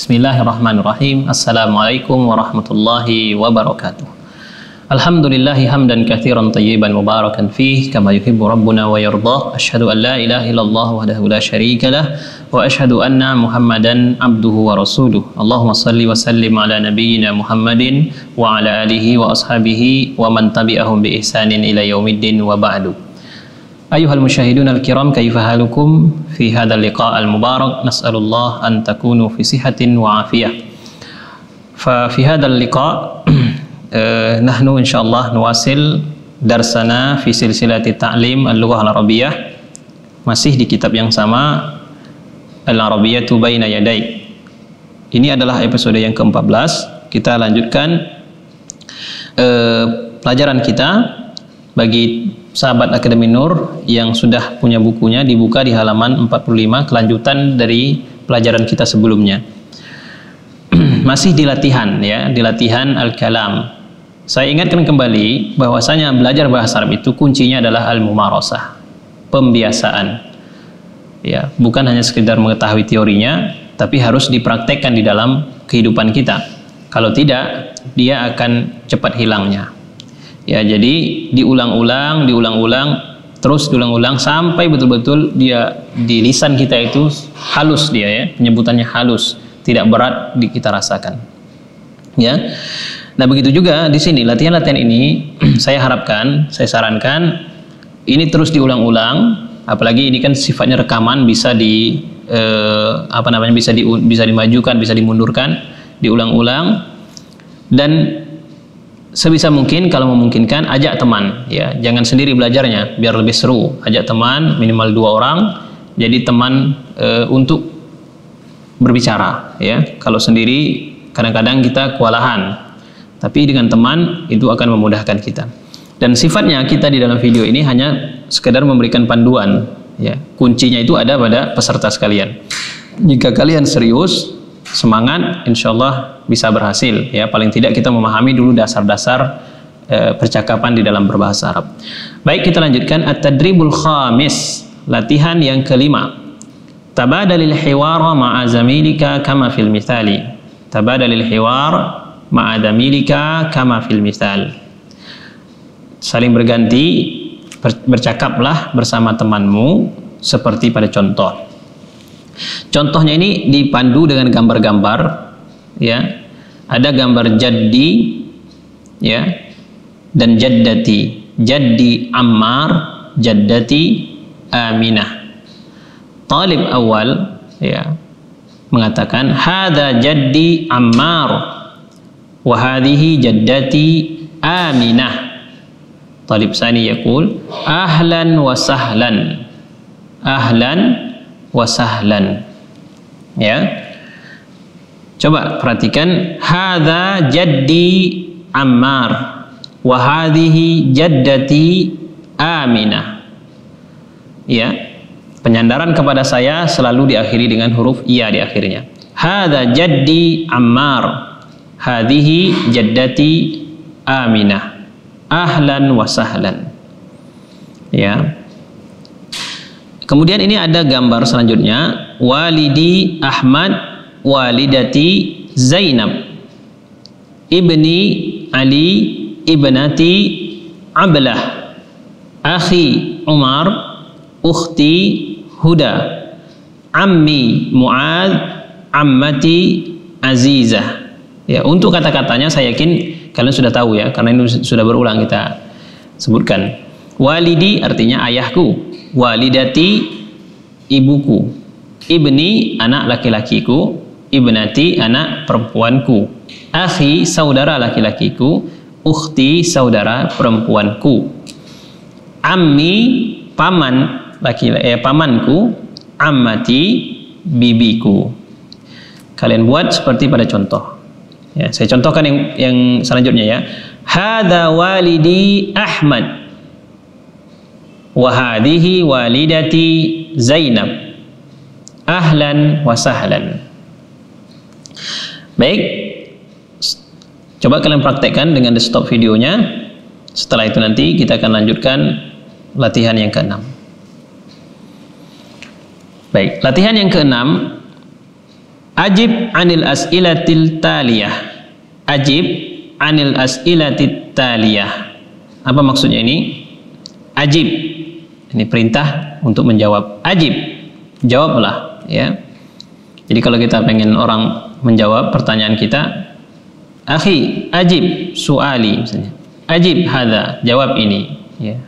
Bismillahirrahmanirrahim. Assalamualaikum warahmatullahi wabarakatuh. Alhamdulillahi hamdan kathiran tayyiban mubarakan fih kama yuhibbu rabbuna wa yardah. Asyhadu an la ilaha illallah wahdahu la syarika lah wa asyhadu anna Muhammadan abduhu wa rasuluh. Allahumma salli wa sallim ala nabiyyina Muhammadin wa ala alihi wa ashabihi wa man tabi'ahum bi ihsanin ila yaumiddin wa ba'du. Ayuhal musyahidun al-kiram حالكم fi هذا liqa' al-mubarak nas'alullah an takunu fi sihatin wa afiyah. Fa fi نحن liqa' eh, nahnu insyaallah nuwasil darsana fi silsilati ta'lim al-lughah al-arabiyyah masih di kitab yang sama al-arabiyyatu baina Yadai Ini adalah episode yang ke-14. Kita lanjutkan eh, pelajaran kita bagi sahabat Akademi Nur yang sudah punya bukunya dibuka di halaman 45 kelanjutan dari pelajaran kita sebelumnya. Masih di latihan ya, di latihan al-kalam. Saya ingatkan kembali bahwasanya belajar bahasa Arab itu kuncinya adalah al-mumarasah, pembiasaan. Ya, bukan hanya sekedar mengetahui teorinya, tapi harus dipraktekkan di dalam kehidupan kita. Kalau tidak, dia akan cepat hilangnya. Ya, jadi diulang-ulang, diulang-ulang, terus diulang-ulang sampai betul-betul dia di lisan kita itu halus dia ya, penyebutannya halus, tidak berat di kita rasakan. Ya. Nah, begitu juga di sini latihan-latihan ini saya harapkan, saya sarankan ini terus diulang-ulang, apalagi ini kan sifatnya rekaman bisa di eh, apa namanya bisa di bisa dimajukan, bisa dimundurkan, diulang-ulang dan sebisa mungkin kalau memungkinkan ajak teman ya. Jangan sendiri belajarnya biar lebih seru. Ajak teman minimal dua orang jadi teman e, untuk berbicara ya. Kalau sendiri kadang-kadang kita kewalahan tapi dengan teman itu akan memudahkan kita. Dan sifatnya kita di dalam video ini hanya sekedar memberikan panduan ya. Kuncinya itu ada pada peserta sekalian. Jika kalian serius semangat insya Allah bisa berhasil ya. Paling tidak kita memahami dulu dasar-dasar e, percakapan di dalam berbahasa Arab. Baik kita lanjutkan. At-tadribul khamis latihan yang kelima. Tabadalil hiwara ma'a zamilika kama fil mithali. Tabadalil hiwar ma'a zamilika kama fil mithal. Saling berganti bercakaplah bersama temanmu seperti pada contoh Contohnya ini dipandu dengan gambar-gambar ya. Ada gambar jaddi ya dan jaddati. Jaddi Ammar, jaddati Aminah. Talib awal ya mengatakan hadza jaddi Ammar wa hadhihi jaddati Aminah. Talib sani yaqul ahlan wa sahlan. Ahlan wasahlan. Ya. Coba perhatikan hadza jaddi Ammar wa hadhihi jaddati Aminah ya. Penyandaran kepada saya selalu diakhiri dengan huruf iya di akhirnya. Hadza jaddi Ammar hadhihi jaddati Aminah ahlan wa sahlan. Ya Kemudian ini ada gambar selanjutnya. Walidi Ahmad walidati Zainab. Ibni Ali ibnati Ablah. Akhi Umar ukhti Huda. Ammi Muad ammati Azizah. Ya untuk kata-katanya saya yakin kalian sudah tahu ya karena ini sudah berulang kita sebutkan. Walidi artinya ayahku walidati ibuku. Ibni anak laki-lakiku ibnati anak perempuanku. Akhi saudara laki-lakiku ukhti saudara perempuanku. Ammi paman laki eh, pamanku ammati bibiku. Kalian buat seperti pada contoh. Ya saya contohkan yang yang selanjutnya ya. Hada walidi ahmad wahadihi walidati Zainab ahlan wa sahlan baik coba kalian praktekkan dengan di stop videonya setelah itu nanti kita akan lanjutkan latihan yang keenam baik latihan yang keenam Ajib anil as'ilatil taliyah. Ajib anil as'ilatil taliyah. Apa maksudnya ini? Ajib. Ini perintah untuk menjawab. Ajib. Jawablah, ya. Jadi kalau kita pengen orang menjawab pertanyaan kita, akhi, ajib suali misalnya. Ajib hadza, jawab ini, ya.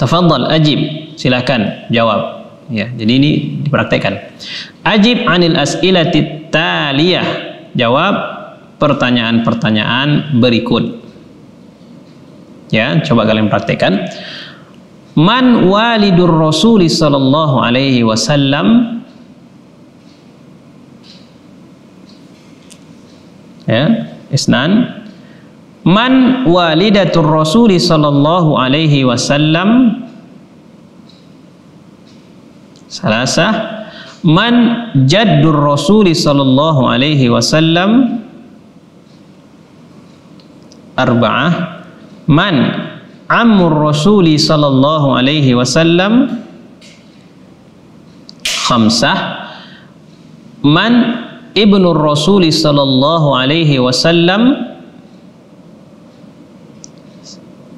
Tafadhal ajib, silakan jawab. Ya, jadi ini dipraktekkan. Ajib anil as'ilati taliyah. Jawab pertanyaan-pertanyaan berikut. Ya, coba kalian praktekkan. Man walidur Rasul sallallahu alaihi wasallam ya isnan. Man walidatur rasul sallallahu alaihi wasallam salasah man jaddur rasul sallallahu alaihi wasallam arba'ah man ammur rasul sallallahu alaihi wasallam khamsah. Man ibnu Rasul sallallahu alaihi wasallam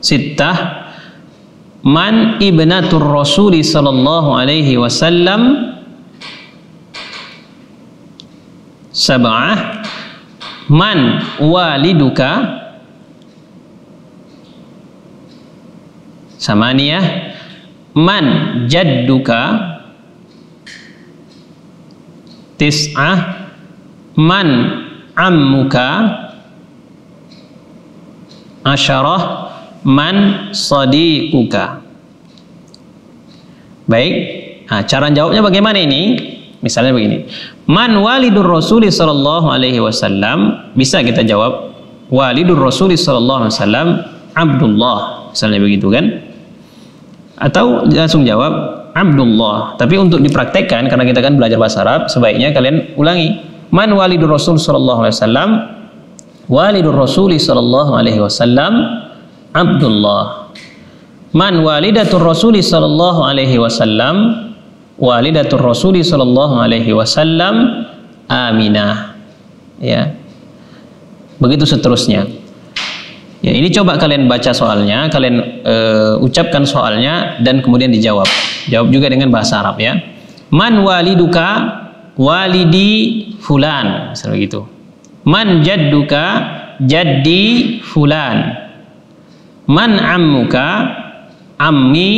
sittah. Man ibnatur Rasul sallallahu alaihi wasallam sab'ah. Man waliduka samaniyah man jadduka tis'ah man ammuka asyarah. Man sadiquka. Baik. Nah, cara jawabnya bagaimana ini? Misalnya begini. Man walidur rasuli sallallahu alaihi wasallam. Bisa kita jawab walidur rasuli sallallahu alaihi wasallam Abdullah. Misalnya begitu kan atau langsung jawab Abdullah tapi untuk dipraktekkan karena kita kan belajar bahasa Arab sebaiknya kalian ulangi Man walidur Rasul sallallahu alaihi wasallam? Walidur Rasul sallallahu alaihi wasallam Abdullah. Man walidatur Rasul sallallahu alaihi wasallam? Walidatur Rasul sallallahu alaihi wasallam Aminah. Ya. Begitu seterusnya. Ya, ini coba kalian baca soalnya, kalian uh, ucapkan soalnya dan kemudian dijawab. Jawab juga dengan bahasa Arab ya. Man waliduka walidi fulan misalnya begitu. Man jadduka jaddi fulan. Man ammuka ammi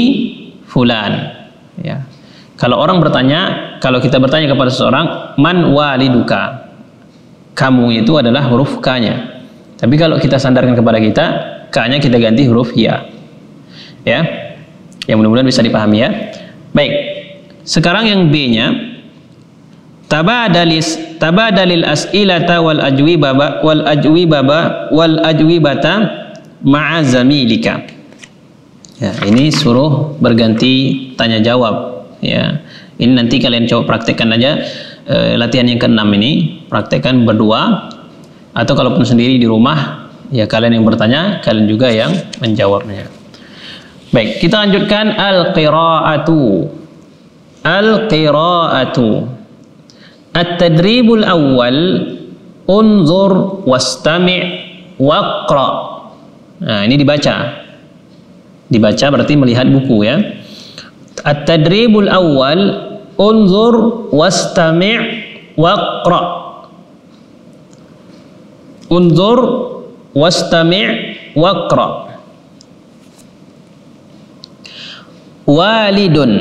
fulan. Ya. Kalau orang bertanya kalau kita bertanya kepada seseorang man waliduka? Kamu itu adalah huruf k-nya tapi kalau kita sandarkan kepada kita k-nya kita ganti huruf ya. Ya. Yang mudah-mudahan bisa dipahami ya. Baik. Sekarang yang b-nya tabadalis tabadalil as'ilata wal ajwibaba wal ajwibaba wal ajwibata ma'a zamilika. Ya ini suruh berganti tanya jawab. Ya. Ini nanti kalian coba praktekkan aja e, latihan yang keenam ini. Praktekkan berdua atau kalaupun sendiri di rumah ya kalian yang bertanya kalian juga yang menjawabnya baik kita lanjutkan al qiraatu al qiraatu At-tadribul awal unzur wastami' waqra. Nah, ini dibaca. Dibaca berarti melihat buku ya. At-tadribul awal unzur wastami' waqra. Unzur wastami' waqra. Walidun.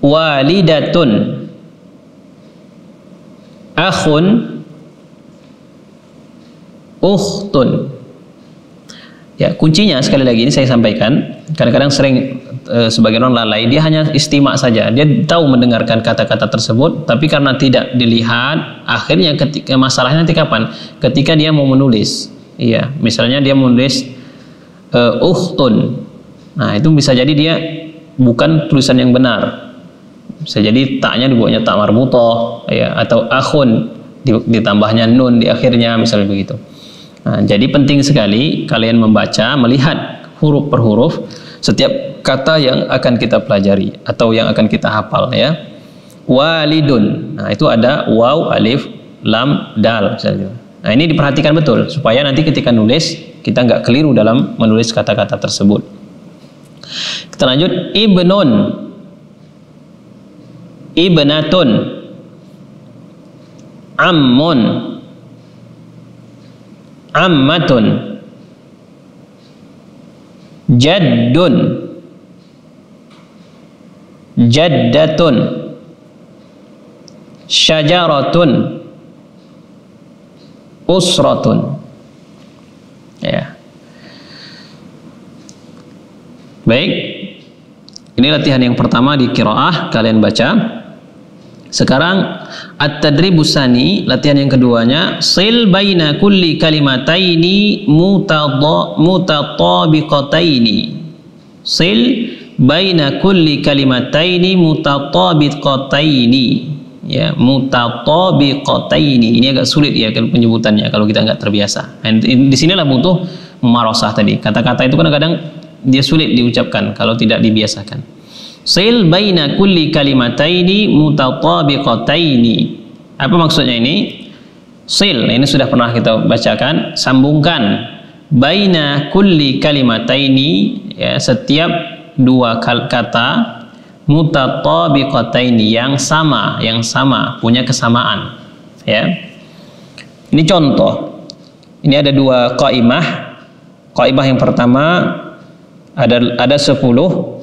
Walidatun. Akhun. Ukhtun. Ya kuncinya sekali lagi ini saya sampaikan. Kadang-kadang sering e, sebagian orang lalai dia hanya istimak saja. Dia tahu mendengarkan kata-kata tersebut tapi karena tidak dilihat akhirnya ketika masalahnya nanti kapan? Ketika dia mau menulis. Iya misalnya dia menulis e, ukhtun. Nah itu bisa jadi dia bukan tulisan yang benar. Bisa jadi taknya dibuatnya tak marbutoh ya atau akhun ditambahnya nun di akhirnya misalnya begitu. Nah, jadi penting sekali kalian membaca melihat huruf per huruf setiap kata yang akan kita pelajari atau yang akan kita hafal ya walidun. Nah, itu ada waw, alif, lam, dal misalnya. Nah, ini diperhatikan betul supaya nanti ketika nulis kita nggak keliru dalam menulis kata-kata tersebut. Kita lanjut ibnun ibnatun ammun ammatun jaddun. Jaddatun. Syajaratun. Usratun. Ya. Baik. Ini latihan yang pertama di kiroah kalian baca sekarang at-tadribus sani latihan yang keduanya sil baina kulli kalimataini mutatabiqataini. Sil baina kulli kalimataini mutatabiqataini. Ya mutatabiqataini. Ini agak sulit ya kalau penyebutannya kalau kita nggak terbiasa. Nah, di sinilah butuh marosah tadi. Kata-kata itu kadang-kadang dia sulit diucapkan kalau tidak dibiasakan sil baina kulli kalimataini mutatabiqataini. Apa maksudnya ini? Sil ini sudah pernah kita bacakan sambungkan. Baina kulli kalimataini ya setiap dua kata mutatabiqataini yang sama yang sama punya kesamaan ya. Ini contoh. Ini ada dua qaimah. Qaimah yang pertama ada ada sepuluh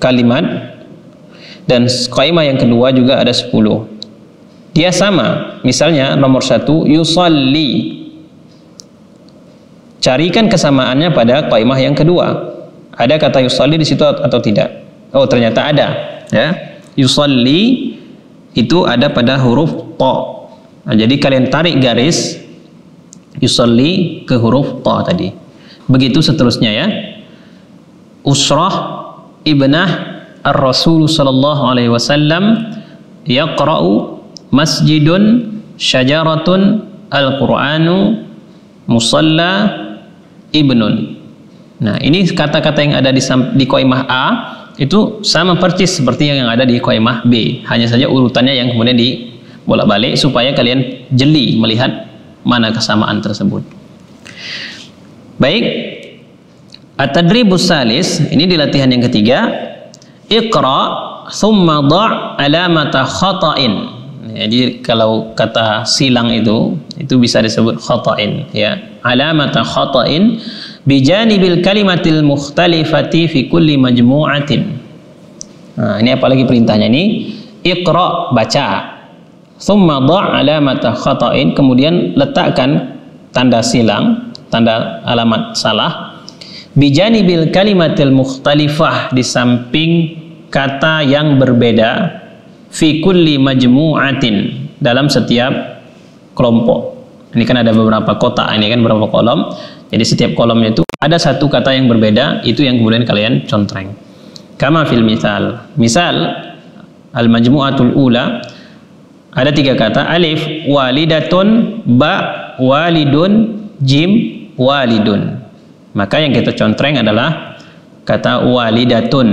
kalimat. Dan qaimah yang kedua juga ada 10 dia sama. Misalnya nomor satu yusalli. Carikan kesamaannya pada qaimah yang kedua. Ada kata yusalli di situ atau tidak? Oh ternyata ada ya. Yusalli itu ada pada huruf to nah, jadi kalian tarik garis yusalli ke huruf to tadi. Begitu seterusnya ya. Usrah ibnah ar-rasul sallallahu alaihi wasallam yaqra'u masjidun syajaratun al-qur'anu musalla ibnun. Nah ini kata-kata yang ada di, di koimah A itu sama persis seperti yang ada di koimah B. Hanya saja urutannya yang kemudian di bolak-balik supaya kalian jeli melihat mana kesamaan tersebut. Baik At-tadribus salis, ini di latihan yang ketiga. Iqra thumma dha' alamata khata'in. Jadi kalau kata silang itu itu bisa disebut khata'in ya. Alamata khata'in bijanibil kalimatil mukhtalifati fi kulli majmu'atin. Nah, ini apalagi perintahnya ini Iqra baca. Thumma dha' alamata khata'in kemudian letakkan tanda silang, tanda alamat salah bijanibil kalimatil mukhtalifah di samping kata yang berbeda fi kulli majmu'atin dalam setiap kelompok. Ini kan ada beberapa kotak, ini kan beberapa kolom. Jadi setiap kolomnya itu ada satu kata yang berbeda, itu yang kemudian kalian contreng. Kama fil misal. Misal al majmu'atul ula ada tiga kata alif walidatun ba walidun jim walidun maka yang kita contreng adalah kata walidatun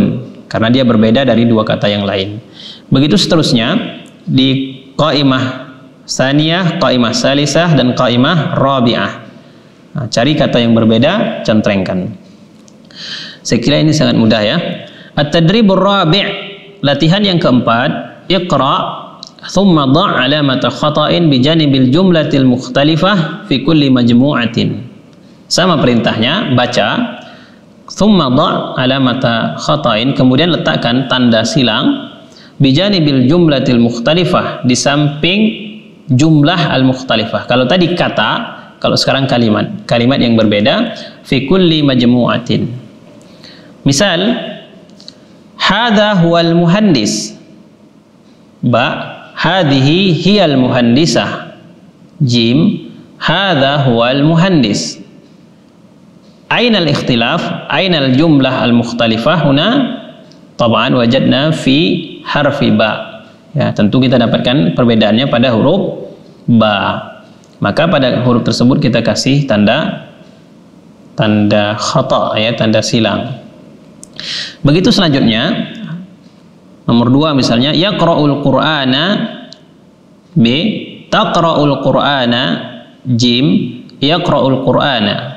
karena dia berbeda dari dua kata yang lain. Begitu seterusnya di qaimah saniyah, qaimah salisah dan qaimah rabi'ah. Nah, cari kata yang berbeda, contrengkan. Saya kira ini sangat mudah ya. At-tadribur rabi' latihan yang keempat, iqra thumma dha' alamata khata'in bi janibil jumlatil mukhtalifah fi kulli majmu'atin. Sama perintahnya, baca thumma dha' alamata khata'in kemudian letakkan tanda silang bijani bil jumlatil mukhtalifah di samping jumlah al mukhtalifah. Kalau tadi kata, kalau sekarang kalimat, kalimat yang berbeda fi kulli majmu'atin. Misal hadha huwal muhandis. Ba hadhihi hiyal muhandisah. Jim hadha huwal muhandis. Ainal ikhtilaf, ainal jumlah al-mukhtalifah huna tab'an wajadna fi harfi ba. Ya, tentu kita dapatkan perbedaannya pada huruf ba. Maka pada huruf tersebut kita kasih tanda tanda khata ya, tanda silang. Begitu selanjutnya Nomor dua misalnya yaqra'ul Qur'ana B taqra'ul Qur'ana Jim yaqra'ul Qur'ana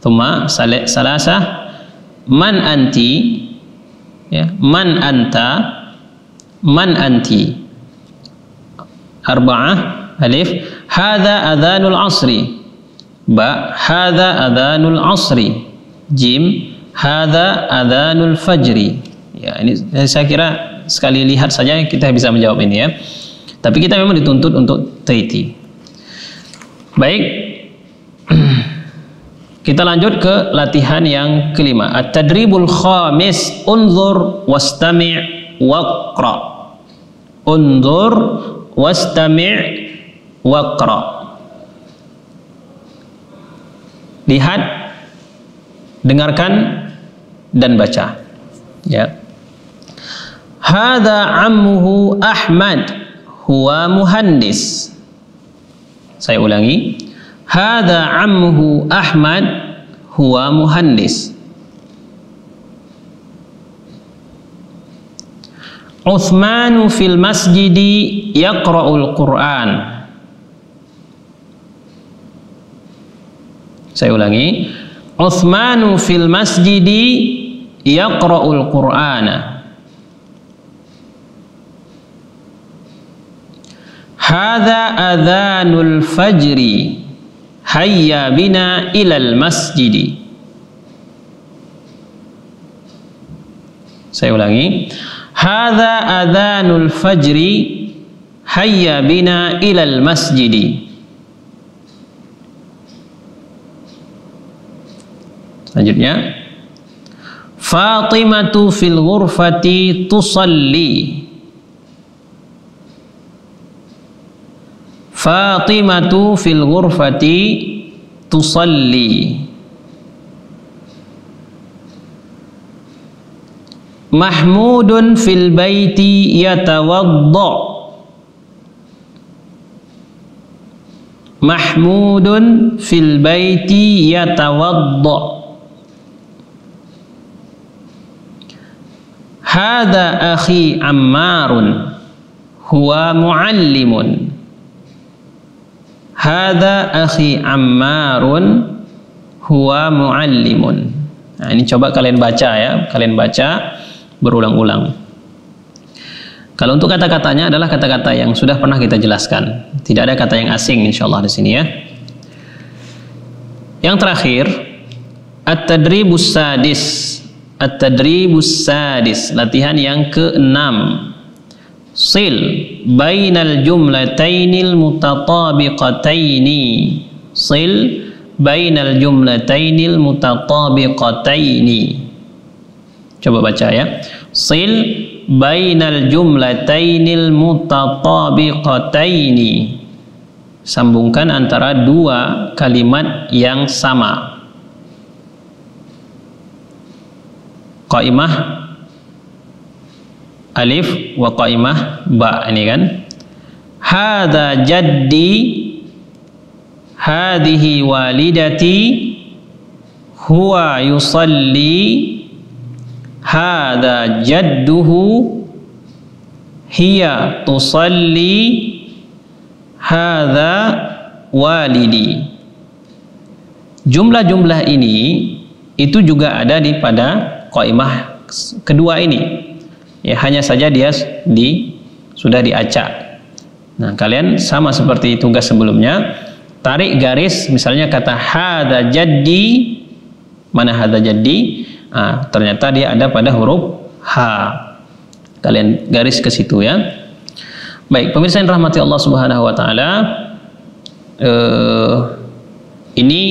Tuma salasah man anti ya man anta man anti arba'ah alif hadha adhanul asri ba hadha adhanul asri jim hadha adhanul fajri Ya, ini saya kira sekali lihat saja kita bisa menjawab ini ya. Tapi kita memang dituntut untuk teliti. Baik. Kita lanjut ke latihan yang kelima. At-tadribul khamis, unzur wastami' waqra. Unzur wastami' waqra. Lihat, dengarkan dan baca. Ya. Hada ammuhu Ahmad huwa muhandis. Saya ulangi. Hada ammuhu Ahmad huwa muhandis. Uthmanu fil masjidi yaqra'ul Qur'an. Saya ulangi. Uthmanu fil masjidi yaqra'ul Qur'ana. Hadza adhanul fajri. Hayya bina ilal masjidi. Saya ulangi. Hadza adhanul fajri. Hayya bina ilal masjidi. Selanjutnya. Fatimatu fil ghurfati tusalli. Fatimatu fil ghurfati tusalli Mahmudun fil baiti yatawadda Mahmudun fil baiti yatawadda Hada akhi Ammarun huwa muallimun Hada akhi Ammarun huwa muallimun. Nah, ini coba kalian baca ya, kalian baca berulang-ulang. Kalau untuk kata-katanya adalah kata-kata yang sudah pernah kita jelaskan. Tidak ada kata yang asing insyaallah di sini ya. Yang terakhir, at-tadribus sadis. At-tadribus sadis, latihan yang keenam sil bainal jumlatainil mutatabiqataini. Sil bainal jumlatainil mutatabiqataini. Coba baca ya. Sil bainal jumlatainil mutatabiqataini. Sambungkan antara dua kalimat yang sama. Qaimah alif wa qaimah ba ini kan? Hadza jaddi hadhihi walidati huwa yusalli hadza jadduhu hiya tusalli hadza walidi. Jumlah-jumlah ini itu juga ada di pada qaimah kedua ini ya hanya saja dia di sudah diacak. Nah kalian sama seperti tugas sebelumnya tarik garis misalnya kata hada jadi mana hada jadi ah, ternyata dia ada pada huruf H. Kalian garis ke situ ya. Baik pemirsa yang rahmati Allah subhanahu wa ta'ala eh, ini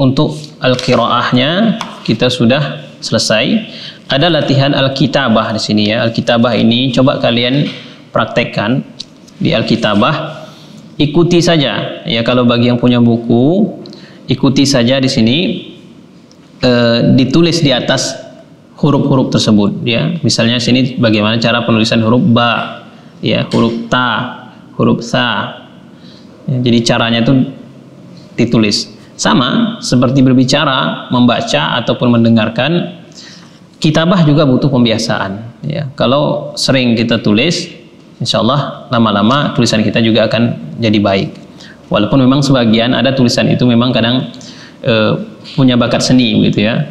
untuk al-qiraahnya kita sudah selesai ada latihan Alkitabah di sini ya. Alkitabah ini coba kalian praktekkan di Alkitabah. Ikuti saja ya kalau bagi yang punya buku ikuti saja di sini e, ditulis di atas huruf-huruf tersebut ya. Misalnya sini bagaimana cara penulisan huruf ba ya, huruf ta, huruf sa. Ya, jadi caranya itu ditulis. Sama seperti berbicara, membaca ataupun mendengarkan kitabah juga butuh pembiasaan ya. Kalau sering kita tulis insya Allah lama-lama tulisan kita juga akan jadi baik. Walaupun memang sebagian ada tulisan itu memang kadang e, punya bakat seni gitu ya.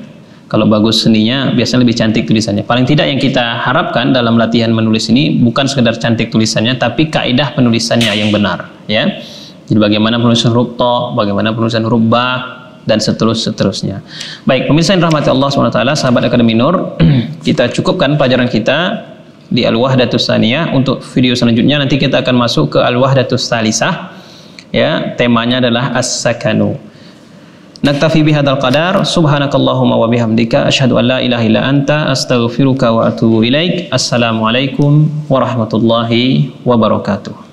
Kalau bagus seninya biasanya lebih cantik tulisannya. Paling tidak yang kita harapkan dalam latihan menulis ini bukan sekedar cantik tulisannya tapi kaidah penulisannya yang benar ya. Jadi bagaimana penulisan huruf to bagaimana penulisan huruf ba dan seterus seterusnya baik pemirsa yang rahmati Allah SWT sahabat Akademi Nur kita cukupkan pelajaran kita di Al-Wahdatus Saniyah untuk video selanjutnya nanti kita akan masuk ke Al-Wahdatus Salisah ya temanya adalah as-sakanu Naktafi bihadzal qadar subhanakallahumma wa bihamdika asyhadu an la ilaha illa anta astaghfiruka wa atubu ilaik. Assalamualaikum warahmatullahi wabarakatuh.